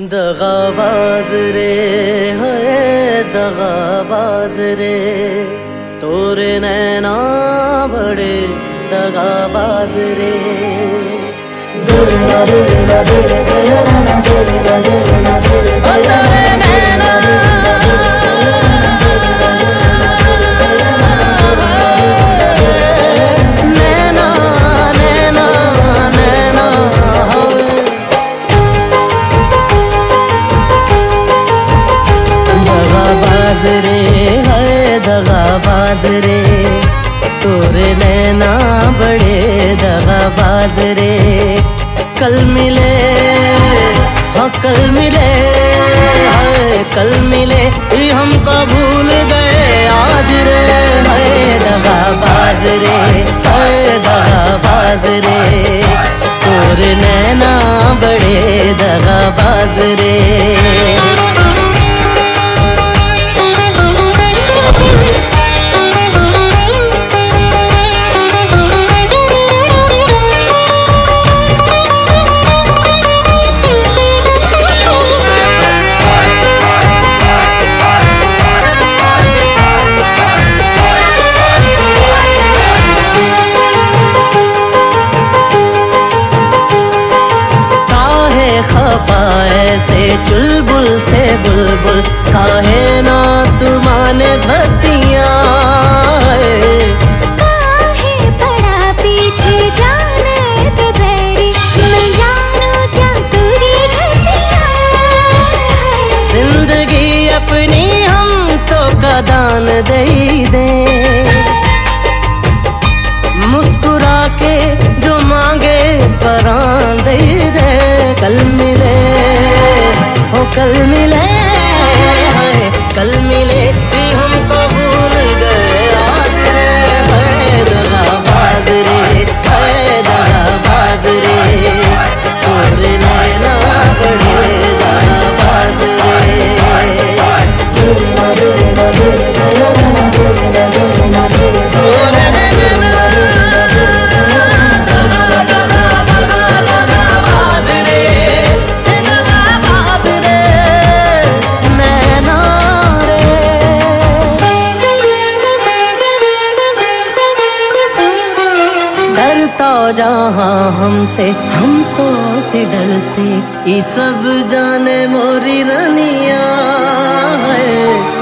दगाबाज रे है दगाबाज रे। तोरे नैना बड़े दगाबाज रे। दुर्गा दुर्गा दुर्गा। रे तोरे नैना बड़े दगाबाज रे। कल मिले हाँ कल मिले कल मिले हमको भूल गए आज रे। हाय दगाबाज रे, हाय दगाबाज रे। तोरे नैना बड़े दगाबाज रे। बुलबुल काहे ना तुमाने बतिया भतिया तुरी ज़िंदगी अपनी हम तो कदान दे दे। मुस्कुरा के जो मांगे परान दे दे। कल मिले हो कल डरता जहाँ हमसे हम तो से डरते। ये सब जाने मोरी रनिया है।